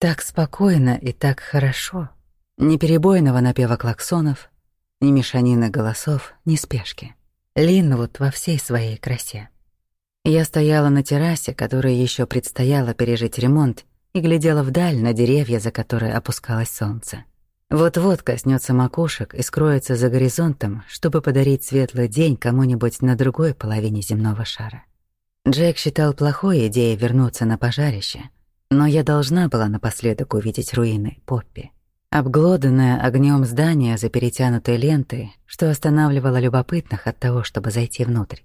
Так спокойно и так хорошо. Ни перебойного напева клаксонов, ни мешанины голосов, ни спешки. Линвуд во всей своей красе. Я стояла на террасе, которой еще предстояло пережить ремонт, и глядела вдаль на деревья, за которые опускалось солнце. Вот-вот коснется макушек и скроется за горизонтом, чтобы подарить светлый день кому-нибудь на другой половине земного шара. Джек считал плохой идеей вернуться на пожарище, но я должна была напоследок увидеть руины Поппи. Обглоданное огнем здание за перетянутой лентой, что останавливало любопытных от того, чтобы зайти внутрь.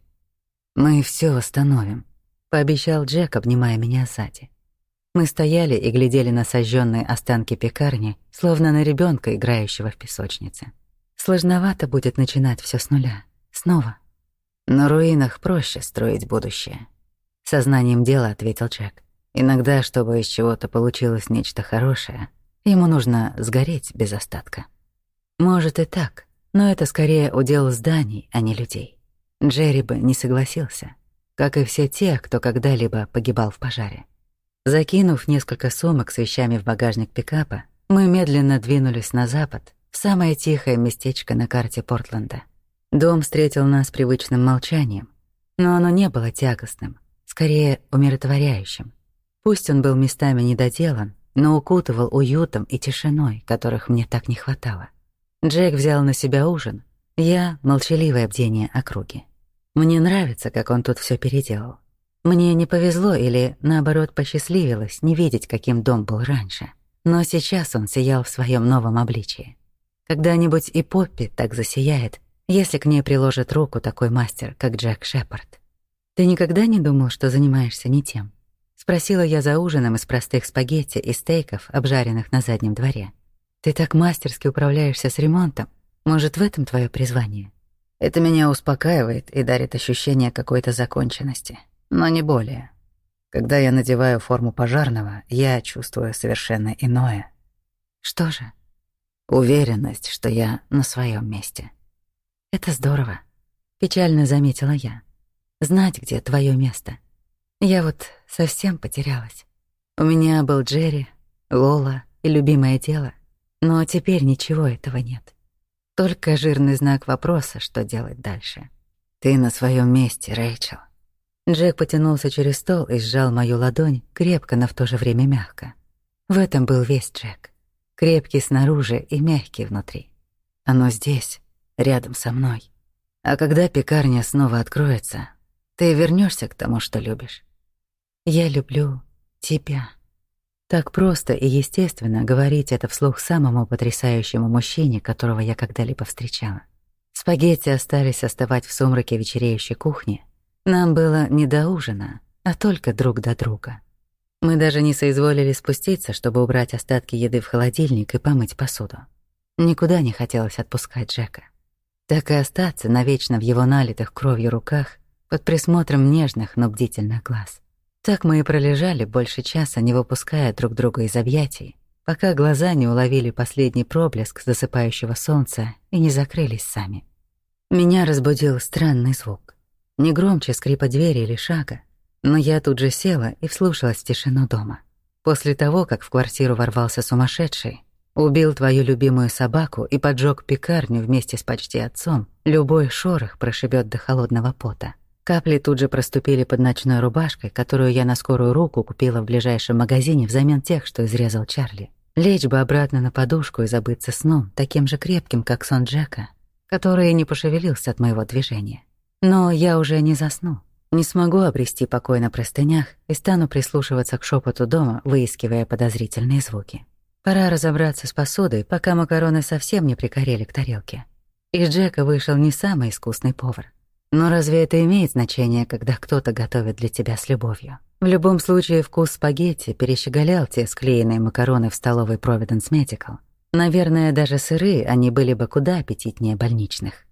«Мы все восстановим», — пообещал Джек, обнимая меня сзади. Мы стояли и глядели на сожженные останки пекарни, словно на ребенка, играющего в песочнице. Сложновато будет начинать все с нуля. Снова. На руинах проще строить будущее. Сознанием дела ответил Джек. Иногда, чтобы из чего-то получилось нечто хорошее, ему нужно сгореть без остатка. Может и так, но это скорее удел зданий, а не людей. Джерри бы не согласился, как и все те, кто когда-либо погибал в пожаре. Закинув несколько сумок с вещами в багажник пикапа, мы медленно двинулись на запад, в самое тихое местечко на карте Портленда. Дом встретил нас привычным молчанием, но оно не было тягостным, скорее умиротворяющим. Пусть он был местами недоделан, но укутывал уютом и тишиной, которых мне так не хватало. Джек взял на себя ужин, я — молчаливое бдение округи. Мне нравится, как он тут все переделал. Мне не повезло или, наоборот, посчастливилось не видеть, каким дом был раньше. Но сейчас он сиял в своем новом обличии. Когда-нибудь и Поппи так засияет, если к ней приложит руку такой мастер, как Джек Шепард. Ты никогда не думал, что занимаешься не тем? Спросила я за ужином из простых спагетти и стейков, обжаренных на заднем дворе. Ты так мастерски управляешься с ремонтом. Может, в этом твое призвание? Это меня успокаивает и дарит ощущение какой-то законченности но не более. Когда я надеваю форму пожарного, я чувствую совершенно иное. Что же? Уверенность, что я на своем месте. Это здорово, печально заметила я. Знать, где твое место. Я вот совсем потерялась. У меня был Джерри, Лола и любимое дело, но теперь ничего этого нет. Только жирный знак вопроса, что делать дальше. Ты на своем месте, Рэйчел. Джек потянулся через стол и сжал мою ладонь крепко, но в то же время мягко. В этом был весь Джек. Крепкий снаружи и мягкий внутри. Оно здесь, рядом со мной. А когда пекарня снова откроется, ты вернешься к тому, что любишь. Я люблю тебя. Так просто и естественно говорить это вслух самому потрясающему мужчине, которого я когда-либо встречала. Спагетти остались оставать в сумраке вечереющей кухни, нам было не до ужина, а только друг до друга. Мы даже не соизволили спуститься, чтобы убрать остатки еды в холодильник и помыть посуду. Никуда не хотелось отпускать Джека. Так и остаться навечно в его налитых кровью руках под присмотром нежных, но бдительных глаз. Так мы и пролежали больше часа, не выпуская друг друга из объятий, пока глаза не уловили последний проблеск засыпающего солнца и не закрылись сами. Меня разбудил странный звук не громче скрипа двери или шага, но я тут же села и вслушалась в тишину дома. После того, как в квартиру ворвался сумасшедший, убил твою любимую собаку и поджег пекарню вместе с почти отцом, любой шорох прошибет до холодного пота. Капли тут же проступили под ночной рубашкой, которую я на скорую руку купила в ближайшем магазине взамен тех, что изрезал Чарли. Лечь бы обратно на подушку и забыться сном, таким же крепким, как сон Джека, который не пошевелился от моего движения. Но я уже не засну. Не смогу обрести покой на простынях и стану прислушиваться к шепоту дома, выискивая подозрительные звуки. Пора разобраться с посудой, пока макароны совсем не прикорели к тарелке. Из Джека вышел не самый искусный повар. Но разве это имеет значение, когда кто-то готовит для тебя с любовью? В любом случае, вкус спагетти перещеголял те склеенные макароны в столовой Providence Medical. Наверное, даже сырые они были бы куда аппетитнее больничных.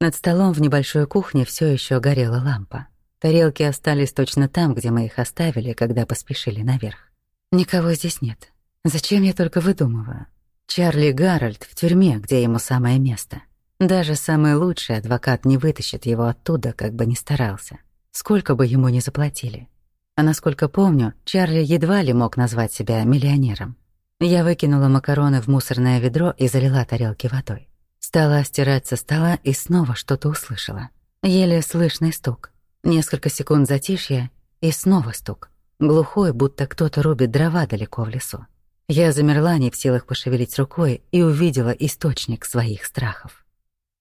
Над столом в небольшой кухне все еще горела лампа. Тарелки остались точно там, где мы их оставили, когда поспешили наверх. Никого здесь нет. Зачем я только выдумываю? Чарли Гарольд в тюрьме, где ему самое место. Даже самый лучший адвокат не вытащит его оттуда, как бы ни старался. Сколько бы ему ни заплатили. А насколько помню, Чарли едва ли мог назвать себя миллионером. Я выкинула макароны в мусорное ведро и залила тарелки водой. Стала стирать со стола и снова что-то услышала. Еле слышный стук. Несколько секунд затишья и снова стук. Глухой, будто кто-то рубит дрова далеко в лесу. Я замерла, не в силах пошевелить рукой, и увидела источник своих страхов.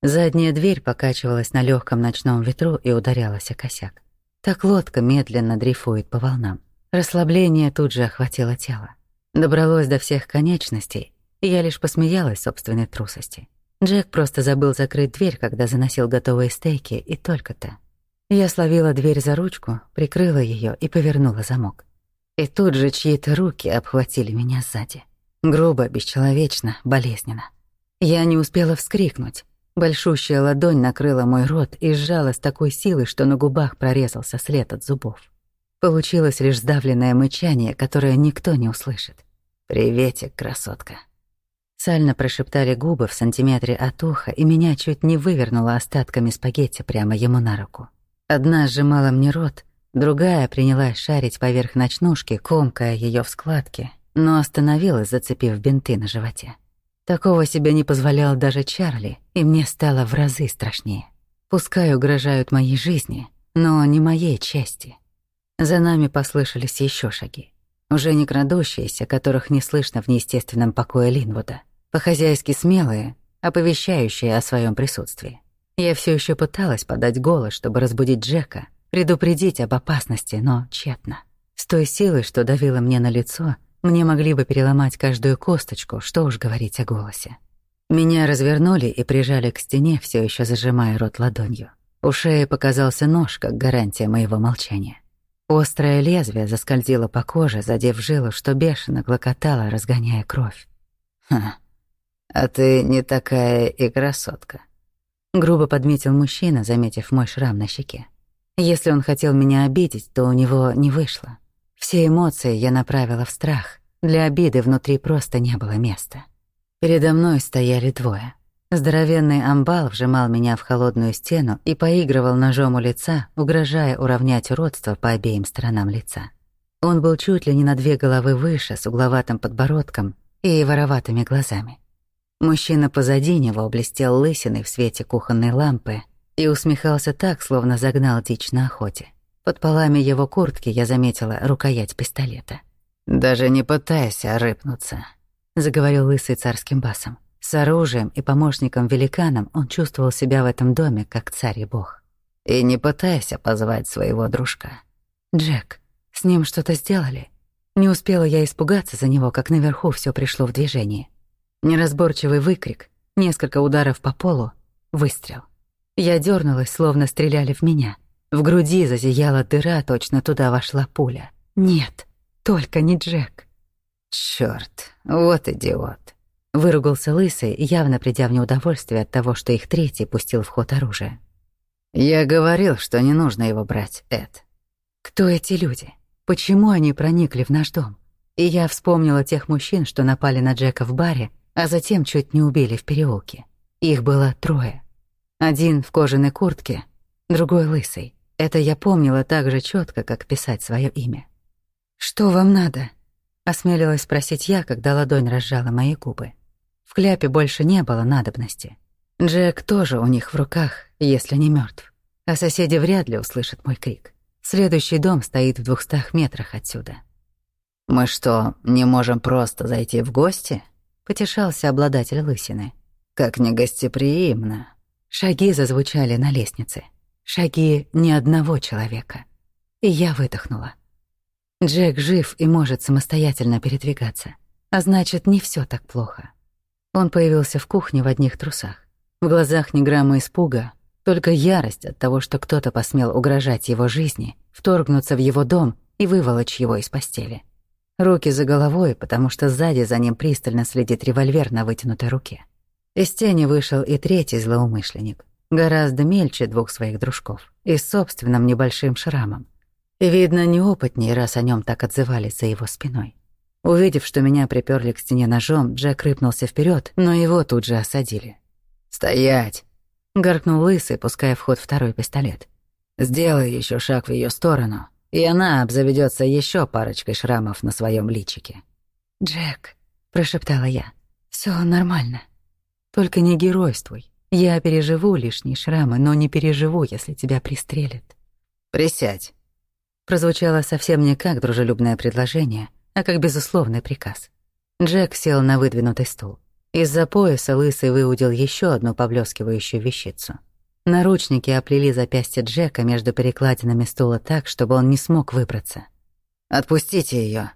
Задняя дверь покачивалась на легком ночном ветру и ударялась о косяк. Так лодка медленно дрейфует по волнам. Расслабление тут же охватило тело. Добралось до всех конечностей, и я лишь посмеялась собственной трусости. Джек просто забыл закрыть дверь, когда заносил готовые стейки, и только-то. Я словила дверь за ручку, прикрыла ее и повернула замок. И тут же чьи-то руки обхватили меня сзади. Грубо, бесчеловечно, болезненно. Я не успела вскрикнуть. Большущая ладонь накрыла мой рот и сжала с такой силой, что на губах прорезался след от зубов. Получилось лишь сдавленное мычание, которое никто не услышит. «Приветик, красотка». Сально прошептали губы в сантиметре от уха, и меня чуть не вывернуло остатками спагетти прямо ему на руку. Одна сжимала мне рот, другая принялась шарить поверх ночнушки, комкая ее в складке, но остановилась, зацепив бинты на животе. Такого себе не позволял даже Чарли, и мне стало в разы страшнее. Пускай угрожают моей жизни, но не моей чести. За нами послышались еще шаги. Уже не крадущиеся, которых не слышно в неестественном покое Линвуда. По-хозяйски смелые, оповещающие о своем присутствии. Я все еще пыталась подать голос, чтобы разбудить Джека, предупредить об опасности, но тщетно. С той силой, что давило мне на лицо, мне могли бы переломать каждую косточку, что уж говорить о голосе. Меня развернули и прижали к стене, все еще зажимая рот ладонью. У шеи показался нож, как гарантия моего молчания. Острое лезвие заскользило по коже, задев жилу, что бешено клокотало, разгоняя кровь. «Ха, а ты не такая и красотка», — грубо подметил мужчина, заметив мой шрам на щеке. Если он хотел меня обидеть, то у него не вышло. Все эмоции я направила в страх. Для обиды внутри просто не было места. Передо мной стояли двое. Здоровенный амбал вжимал меня в холодную стену и поигрывал ножом у лица, угрожая уравнять уродство по обеим сторонам лица. Он был чуть ли не на две головы выше, с угловатым подбородком и вороватыми глазами. Мужчина позади него блестел лысиной в свете кухонной лампы и усмехался так, словно загнал дичь на охоте. Под полами его куртки я заметила рукоять пистолета. «Даже не пытайся рыпнуться», — заговорил лысый царским басом. С оружием и помощником-великаном он чувствовал себя в этом доме как царь и бог. «И не пытайся позвать своего дружка». «Джек, с ним что-то сделали?» Не успела я испугаться за него, как наверху все пришло в движение. Неразборчивый выкрик, несколько ударов по полу, выстрел. Я дернулась, словно стреляли в меня — в груди зазияла дыра, точно туда вошла пуля. Нет, только не Джек. Чёрт, вот идиот. Выругался лысый, явно придя в неудовольствие от того, что их третий пустил в ход оружие. Я говорил, что не нужно его брать, Эд. Кто эти люди? Почему они проникли в наш дом? И я вспомнила тех мужчин, что напали на Джека в баре, а затем чуть не убили в переулке. Их было трое. Один в кожаной куртке, другой лысый. Это я помнила так же четко, как писать свое имя. «Что вам надо?» — осмелилась спросить я, когда ладонь разжала мои губы. В кляпе больше не было надобности. Джек тоже у них в руках, если не мертв, а соседи вряд ли услышат мой крик. Следующий дом стоит в двухстах метрах отсюда. «Мы что, не можем просто зайти в гости?» — потешался обладатель лысины. «Как негостеприимно». Шаги зазвучали на лестнице. Шаги ни одного человека. И я выдохнула. Джек жив и может самостоятельно передвигаться. А значит, не все так плохо. Он появился в кухне в одних трусах. В глазах ни грамма испуга, только ярость от того, что кто-то посмел угрожать его жизни, вторгнуться в его дом и выволочь его из постели. Руки за головой, потому что сзади за ним пристально следит револьвер на вытянутой руке. Из тени вышел и третий злоумышленник гораздо мельче двух своих дружков и с собственным небольшим шрамом. Видно, неопытнее, раз о нем так отзывались за его спиной. Увидев, что меня приперли к стене ножом, Джек рыпнулся вперед, но его тут же осадили. «Стоять!» — гаркнул лысый, пуская в ход второй пистолет. «Сделай еще шаг в ее сторону, и она обзаведется еще парочкой шрамов на своем личике. «Джек», — прошептала я, — «всё нормально. Только не геройствуй. Я переживу лишние шрамы, но не переживу, если тебя пристрелят». «Присядь». Прозвучало совсем не как дружелюбное предложение, а как безусловный приказ. Джек сел на выдвинутый стул. Из-за пояса Лысый выудил еще одну поблескивающую вещицу. Наручники оплели запястье Джека между перекладинами стула так, чтобы он не смог выбраться. «Отпустите ее,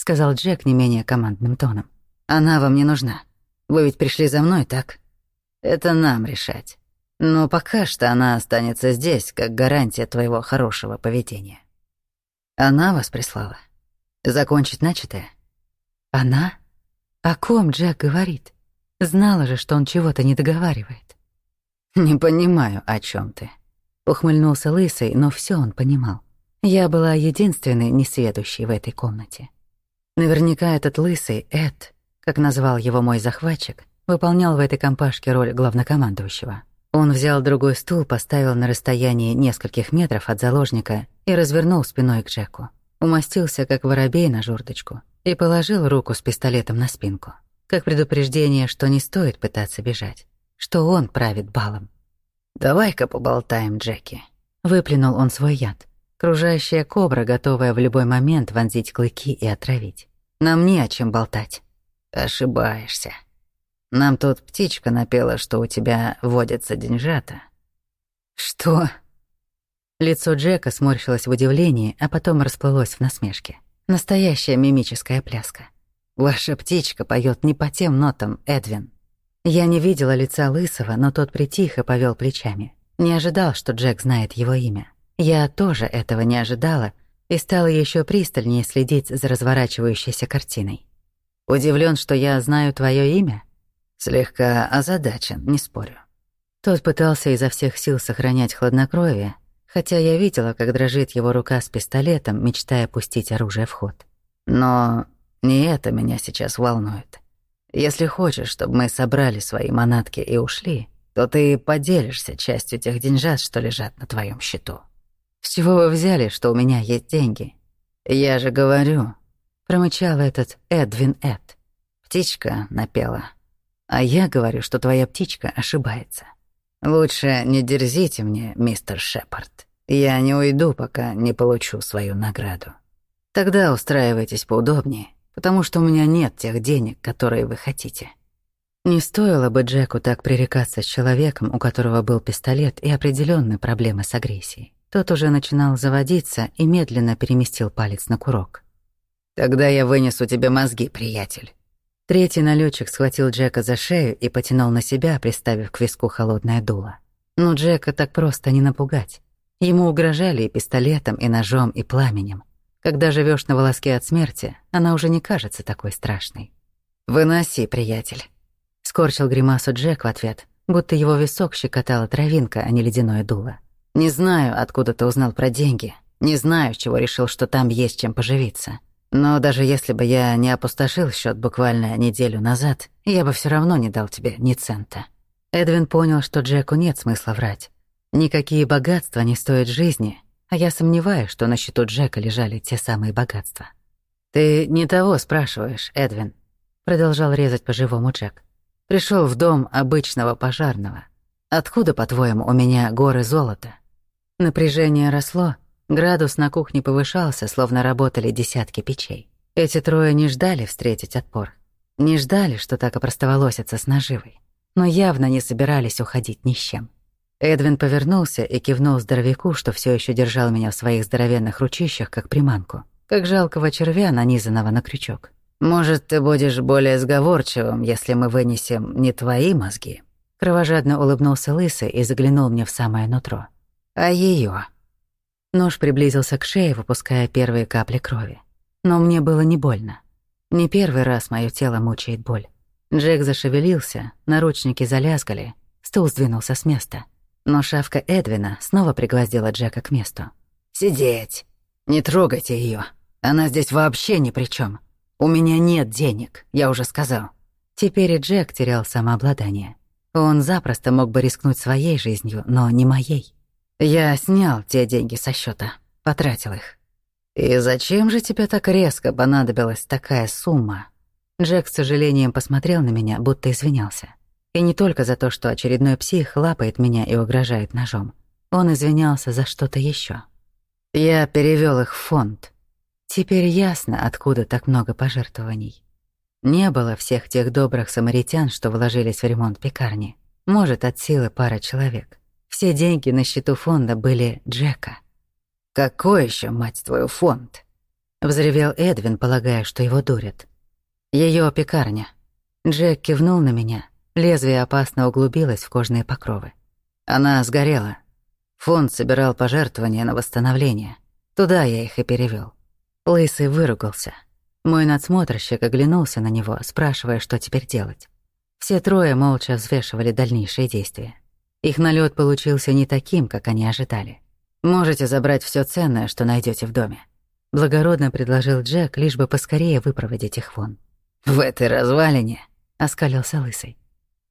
сказал Джек не менее командным тоном. «Она вам не нужна. Вы ведь пришли за мной, так? Это нам решать. Но пока что она останется здесь, как гарантия твоего хорошего поведения. Она вас прислала? Закончить начатое?» «Она? О ком Джек говорит?» Знала же, что он чего-то не договаривает. Не понимаю, о чем ты. Ухмыльнулся лысый, но все он понимал. Я была единственной несведущей в этой комнате. Наверняка этот лысый Эд, как назвал его мой захватчик, выполнял в этой компашке роль главнокомандующего. Он взял другой стул, поставил на расстоянии нескольких метров от заложника и развернул спиной к Джеку. Умостился, как воробей на жердочку, и положил руку с пистолетом на спинку как предупреждение, что не стоит пытаться бежать, что он правит балом. «Давай-ка поболтаем, Джеки», — выплюнул он свой яд. Кружащая кобра, готовая в любой момент вонзить клыки и отравить. Нам не о чем болтать. Ошибаешься. Нам тут птичка напела, что у тебя водятся деньжата. Что? Лицо Джека сморщилось в удивлении, а потом расплылось в насмешке. Настоящая мимическая пляска. Ваша птичка поет не по тем нотам, Эдвин. Я не видела лица Лысого, но тот притих и повел плечами. Не ожидал, что Джек знает его имя. Я тоже этого не ожидала и стала еще пристальнее следить за разворачивающейся картиной. Удивлен, что я знаю твое имя? Слегка озадачен, не спорю. Тот пытался изо всех сил сохранять хладнокровие, хотя я видела, как дрожит его рука с пистолетом, мечтая пустить оружие в ход. Но не это меня сейчас волнует. Если хочешь, чтобы мы собрали свои манатки и ушли, то ты поделишься частью тех деньжат, что лежат на твоем счету. С чего вы взяли, что у меня есть деньги? Я же говорю, промычал этот Эдвин Эд. Птичка напела. А я говорю, что твоя птичка ошибается. Лучше не дерзите мне, мистер Шепард. Я не уйду, пока не получу свою награду. Тогда устраивайтесь поудобнее потому что у меня нет тех денег, которые вы хотите. Не стоило бы Джеку так пререкаться с человеком, у которого был пистолет и определенные проблемы с агрессией. Тот уже начинал заводиться и медленно переместил палец на курок. «Тогда я вынесу тебе мозги, приятель». Третий налетчик схватил Джека за шею и потянул на себя, приставив к виску холодное дуло. Но Джека так просто не напугать. Ему угрожали и пистолетом, и ножом, и пламенем. Когда живешь на волоске от смерти, она уже не кажется такой страшной. «Выноси, приятель», — скорчил гримасу Джек в ответ, будто его висок щекотала травинка, а не ледяное дуло. «Не знаю, откуда ты узнал про деньги, не знаю, чего решил, что там есть чем поживиться. Но даже если бы я не опустошил счет буквально неделю назад, я бы все равно не дал тебе ни цента». Эдвин понял, что Джеку нет смысла врать. Никакие богатства не стоят жизни, а я сомневаюсь, что на счету Джека лежали те самые богатства. «Ты не того спрашиваешь, Эдвин», — продолжал резать по-живому Джек. Пришел в дом обычного пожарного. Откуда, по-твоему, у меня горы золота?» Напряжение росло, градус на кухне повышался, словно работали десятки печей. Эти трое не ждали встретить отпор. Не ждали, что так опростоволосятся с наживой. Но явно не собирались уходить ни с чем. Эдвин повернулся и кивнул здоровяку, что все еще держал меня в своих здоровенных ручищах, как приманку, как жалкого червя, нанизанного на крючок. «Может, ты будешь более сговорчивым, если мы вынесем не твои мозги?» Кровожадно улыбнулся Лысый и заглянул мне в самое нутро. «А ее. Нож приблизился к шее, выпуская первые капли крови. Но мне было не больно. Не первый раз мое тело мучает боль. Джек зашевелился, наручники залязгали, стул сдвинулся с места. Но шавка Эдвина снова пригвоздила Джека к месту. «Сидеть! Не трогайте ее. Она здесь вообще ни при чем. У меня нет денег, я уже сказал». Теперь и Джек терял самообладание. Он запросто мог бы рискнуть своей жизнью, но не моей. Я снял те деньги со счета, потратил их. «И зачем же тебе так резко понадобилась такая сумма?» Джек с сожалением посмотрел на меня, будто извинялся. И не только за то, что очередной псих лапает меня и угрожает ножом. Он извинялся за что-то еще. Я перевел их в фонд. Теперь ясно, откуда так много пожертвований. Не было всех тех добрых самаритян, что вложились в ремонт пекарни. Может, от силы пара человек. Все деньги на счету фонда были Джека. «Какой еще, мать твою, фонд?» Взревел Эдвин, полагая, что его дурят. Ее пекарня. Джек кивнул на меня. Лезвие опасно углубилось в кожные покровы. Она сгорела. Фонд собирал пожертвования на восстановление. Туда я их и перевел. Лысый выругался. Мой надсмотрщик оглянулся на него, спрашивая, что теперь делать. Все трое молча взвешивали дальнейшие действия. Их налет получился не таким, как они ожидали. «Можете забрать все ценное, что найдете в доме», — благородно предложил Джек, лишь бы поскорее выпроводить их вон. «В этой развалине», — оскалился Лысый.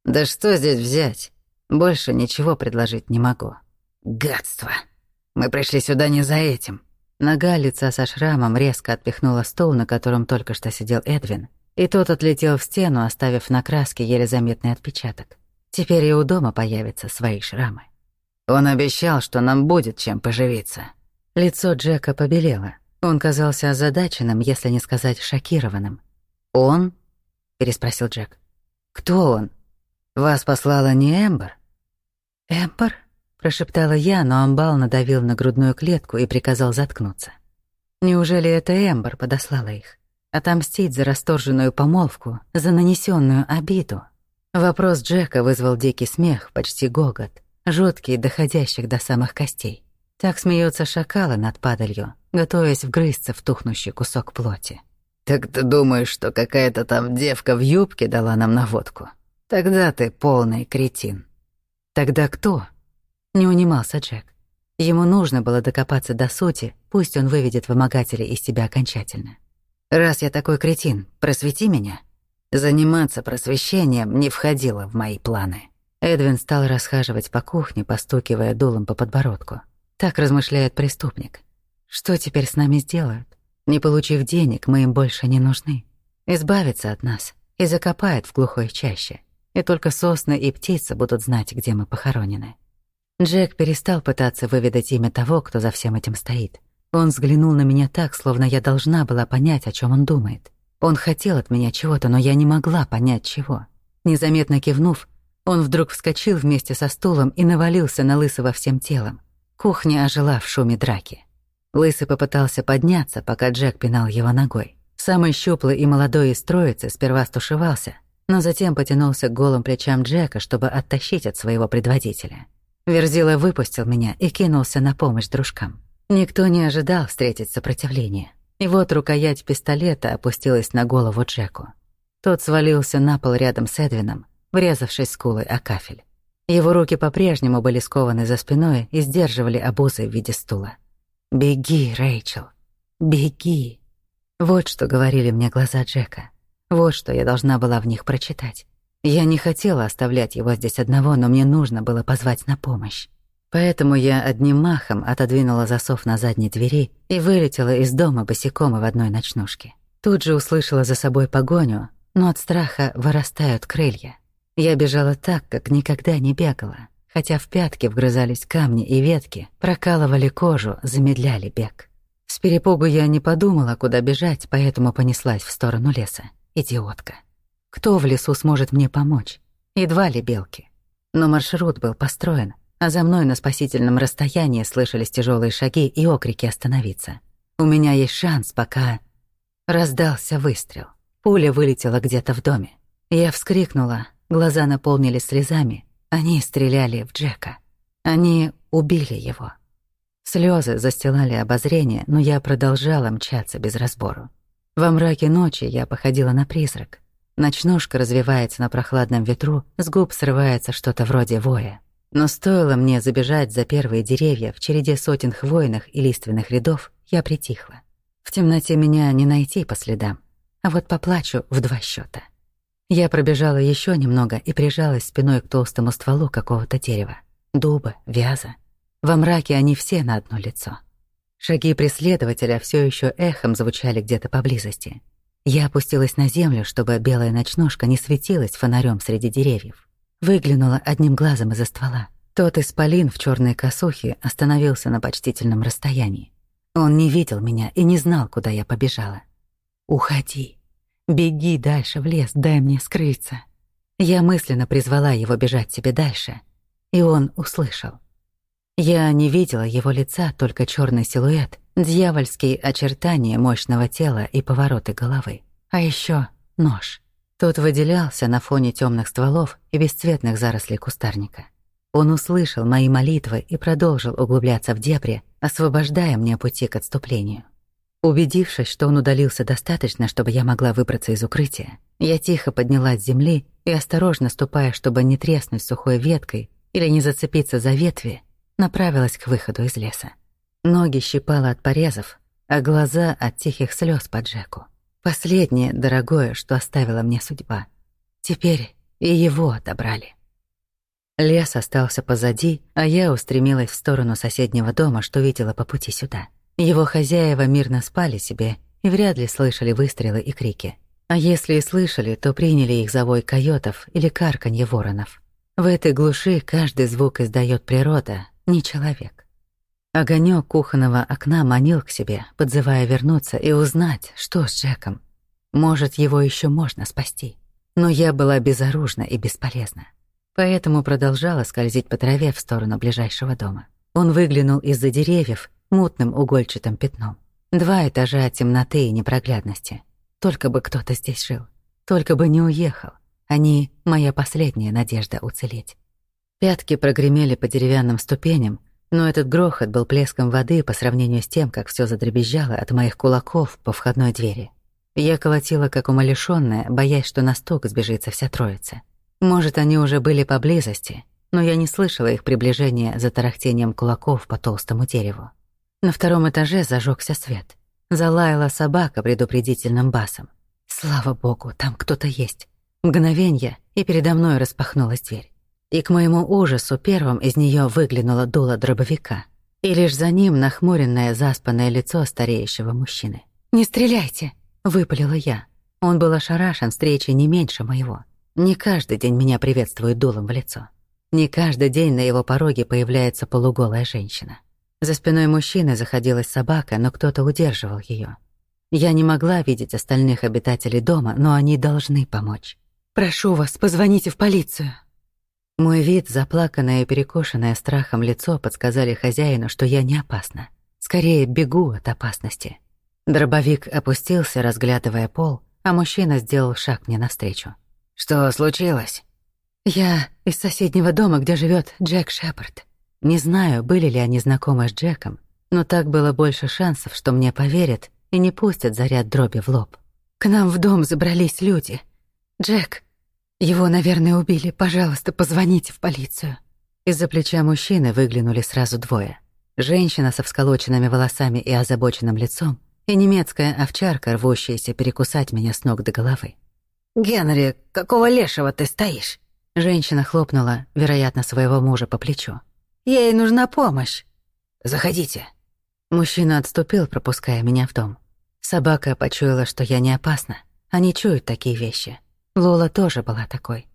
«Да что здесь взять? Больше ничего предложить не могу». «Гадство! Мы пришли сюда не за этим». Нога лица со шрамом резко отпихнула стол, на котором только что сидел Эдвин, и тот отлетел в стену, оставив на краске еле заметный отпечаток. Теперь и у дома появятся свои шрамы. Он обещал, что нам будет чем поживиться. Лицо Джека побелело. Он казался озадаченным, если не сказать шокированным. «Он?» — переспросил Джек. «Кто он? Вас послала не Эмбер?» «Эмбер?» — прошептала я, но Амбал надавил на грудную клетку и приказал заткнуться. Неужели это Эмбер подослала их? Отомстить за расторженную помолвку, за нанесенную обиду? Вопрос Джека вызвал дикий смех, почти гогот жуткий, доходящих до самых костей. Так смеются шакалы над падалью, готовясь вгрызться в тухнущий кусок плоти. «Так ты думаешь, что какая-то там девка в юбке дала нам наводку? Тогда ты полный кретин». «Тогда кто?» Не унимался Джек. Ему нужно было докопаться до сути, пусть он выведет вымогателя из себя окончательно. «Раз я такой кретин, просвети меня». Заниматься просвещением не входило в мои планы. Эдвин стал расхаживать по кухне, постукивая дулом по подбородку. Так размышляет преступник. Что теперь с нами сделают? Не получив денег, мы им больше не нужны. Избавиться от нас и закопают в глухой чаще. И только сосны и птицы будут знать, где мы похоронены. Джек перестал пытаться выведать имя того, кто за всем этим стоит. Он взглянул на меня так, словно я должна была понять, о чем он думает. Он хотел от меня чего-то, но я не могла понять, чего. Незаметно кивнув, он вдруг вскочил вместе со стулом и навалился на Лысого всем телом. Кухня ожила в шуме драки. Лысый попытался подняться, пока Джек пинал его ногой. Самый щуплый и молодой из троицы сперва стушевался, но затем потянулся к голым плечам Джека, чтобы оттащить от своего предводителя. Верзила выпустил меня и кинулся на помощь дружкам. Никто не ожидал встретить сопротивление. И вот рукоять пистолета опустилась на голову Джеку. Тот свалился на пол рядом с Эдвином, врезавшись скулой о кафель. Его руки по-прежнему были скованы за спиной и сдерживали обузы в виде стула. «Беги, Рэйчел, беги!» Вот что говорили мне глаза Джека. Вот что я должна была в них прочитать. Я не хотела оставлять его здесь одного, но мне нужно было позвать на помощь. Поэтому я одним махом отодвинула засов на задней двери и вылетела из дома босиком и в одной ночнушке. Тут же услышала за собой погоню, но от страха вырастают крылья. Я бежала так, как никогда не бегала, хотя в пятки вгрызались камни и ветки, прокалывали кожу, замедляли бег. С перепугу я не подумала, куда бежать, поэтому понеслась в сторону леса. Идиотка. Кто в лесу сможет мне помочь? Едва ли белки. Но маршрут был построен, а за мной на спасительном расстоянии слышались тяжелые шаги и окрики остановиться. У меня есть шанс, пока... Раздался выстрел. Пуля вылетела где-то в доме. Я вскрикнула, Глаза наполнились слезами. Они стреляли в Джека. Они убили его. Слезы застилали обозрение, но я продолжала мчаться без разбору. Во мраке ночи я походила на призрак. Ночнушка развивается на прохладном ветру, с губ срывается что-то вроде воя. Но стоило мне забежать за первые деревья в череде сотен хвойных и лиственных рядов, я притихла. В темноте меня не найти по следам, а вот поплачу в два счета. Я пробежала еще немного и прижалась спиной к толстому стволу какого-то дерева. Дуба, вяза. Во мраке они все на одно лицо. Шаги преследователя все еще эхом звучали где-то поблизости. Я опустилась на землю, чтобы белая ночнушка не светилась фонарем среди деревьев. Выглянула одним глазом из-за ствола. Тот исполин в черной косухе остановился на почтительном расстоянии. Он не видел меня и не знал, куда я побежала. «Уходи. Беги дальше в лес, дай мне скрыться». Я мысленно призвала его бежать себе дальше, и он услышал. Я не видела его лица, только черный силуэт, дьявольские очертания мощного тела и повороты головы. А еще нож. Тот выделялся на фоне темных стволов и бесцветных зарослей кустарника. Он услышал мои молитвы и продолжил углубляться в дебри, освобождая мне пути к отступлению. Убедившись, что он удалился достаточно, чтобы я могла выбраться из укрытия, я тихо поднялась с земли и, осторожно ступая, чтобы не треснуть сухой веткой или не зацепиться за ветви, направилась к выходу из леса. Ноги щипала от порезов, а глаза от тихих слез по Джеку. Последнее дорогое, что оставила мне судьба. Теперь и его отобрали. Лес остался позади, а я устремилась в сторону соседнего дома, что видела по пути сюда. Его хозяева мирно спали себе и вряд ли слышали выстрелы и крики. А если и слышали, то приняли их за вой койотов или карканье воронов. В этой глуши каждый звук издает природа, не человек. Огонек кухонного окна манил к себе, подзывая вернуться и узнать, что с Джеком. Может, его еще можно спасти. Но я была безоружна и бесполезна. Поэтому продолжала скользить по траве в сторону ближайшего дома. Он выглянул из-за деревьев мутным угольчатым пятном. Два этажа темноты и непроглядности. Только бы кто-то здесь жил. Только бы не уехал. Они — моя последняя надежда уцелеть. Пятки прогремели по деревянным ступеням, но этот грохот был плеском воды по сравнению с тем, как все задребезжало от моих кулаков по входной двери. Я колотила, как умалишённая, боясь, что на стук сбежится вся троица. Может, они уже были поблизости, но я не слышала их приближения за тарахтением кулаков по толстому дереву. На втором этаже зажегся свет. Залаяла собака предупредительным басом. Слава богу, там кто-то есть. Мгновенье, и передо мной распахнулась дверь и к моему ужасу первым из нее выглянуло дуло дробовика, и лишь за ним нахмуренное заспанное лицо стареющего мужчины. «Не стреляйте!» — выпалила я. Он был ошарашен встречей не меньше моего. Не каждый день меня приветствует дулом в лицо. Не каждый день на его пороге появляется полуголая женщина. За спиной мужчины заходилась собака, но кто-то удерживал ее. Я не могла видеть остальных обитателей дома, но они должны помочь. «Прошу вас, позвоните в полицию», мой вид, заплаканное и перекошенное страхом лицо подсказали хозяину, что я не опасна. Скорее, бегу от опасности. Дробовик опустился, разглядывая пол, а мужчина сделал шаг мне навстречу. «Что случилось?» «Я из соседнего дома, где живет Джек Шепард. Не знаю, были ли они знакомы с Джеком, но так было больше шансов, что мне поверят и не пустят заряд дроби в лоб. К нам в дом забрались люди. Джек его, наверное, убили. Пожалуйста, позвоните в полицию. Из-за плеча мужчины выглянули сразу двое. Женщина со всколоченными волосами и озабоченным лицом и немецкая овчарка, рвущаяся перекусать меня с ног до головы. «Генри, какого лешего ты стоишь?» Женщина хлопнула, вероятно, своего мужа по плечу. «Ей нужна помощь». «Заходите». Мужчина отступил, пропуская меня в дом. Собака почуяла, что я не опасна. Они чуют такие вещи. Лола тоже была такой.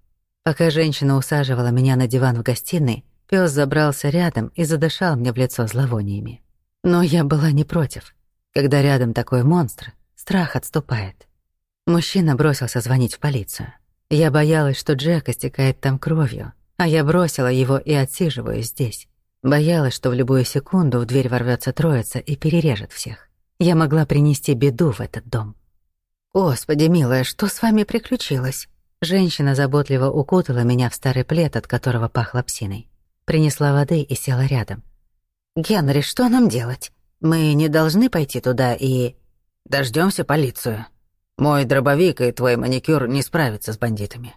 Пока женщина усаживала меня на диван в гостиной, пес забрался рядом и задышал мне в лицо зловониями. Но я была не против. Когда рядом такой монстр, страх отступает. Мужчина бросился звонить в полицию. Я боялась, что Джек истекает там кровью, а я бросила его и отсиживаюсь здесь. Боялась, что в любую секунду в дверь ворвется троица и перережет всех. Я могла принести беду в этот дом. «Господи, милая, что с вами приключилось?» Женщина заботливо укутала меня в старый плед, от которого пахло псиной. Принесла воды и села рядом. «Генри, что нам делать? Мы не должны пойти туда и...» Дождемся полицию. Мой дробовик и твой маникюр не справятся с бандитами».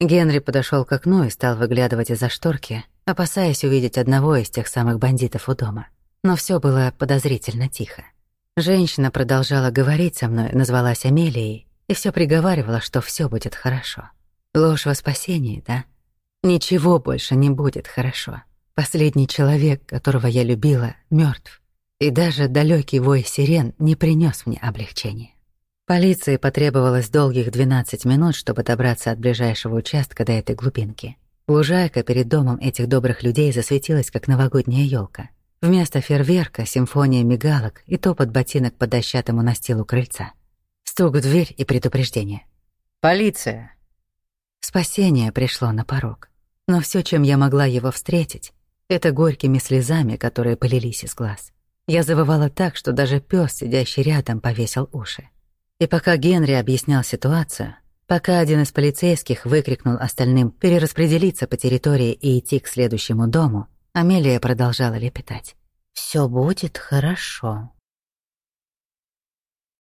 Генри подошел к окну и стал выглядывать из-за шторки, опасаясь увидеть одного из тех самых бандитов у дома. Но все было подозрительно тихо. Женщина продолжала говорить со мной, назвалась Амелией, и все приговаривала, что все будет хорошо. Ложь во спасении, да? Ничего больше не будет хорошо. Последний человек, которого я любила, мертв. И даже далекий вой сирен не принес мне облегчения. Полиции потребовалось долгих 12 минут, чтобы добраться от ближайшего участка до этой глубинки. Лужайка перед домом этих добрых людей засветилась, как новогодняя елка. Вместо фейерверка — симфония мигалок и топот ботинок по дощатому настилу крыльца. Стук в дверь и предупреждение. «Полиция!» Спасение пришло на порог. Но все, чем я могла его встретить, это горькими слезами, которые полились из глаз. Я завывала так, что даже пес, сидящий рядом, повесил уши. И пока Генри объяснял ситуацию, пока один из полицейских выкрикнул остальным перераспределиться по территории и идти к следующему дому, Амелия продолжала лепетать. «Всё будет хорошо».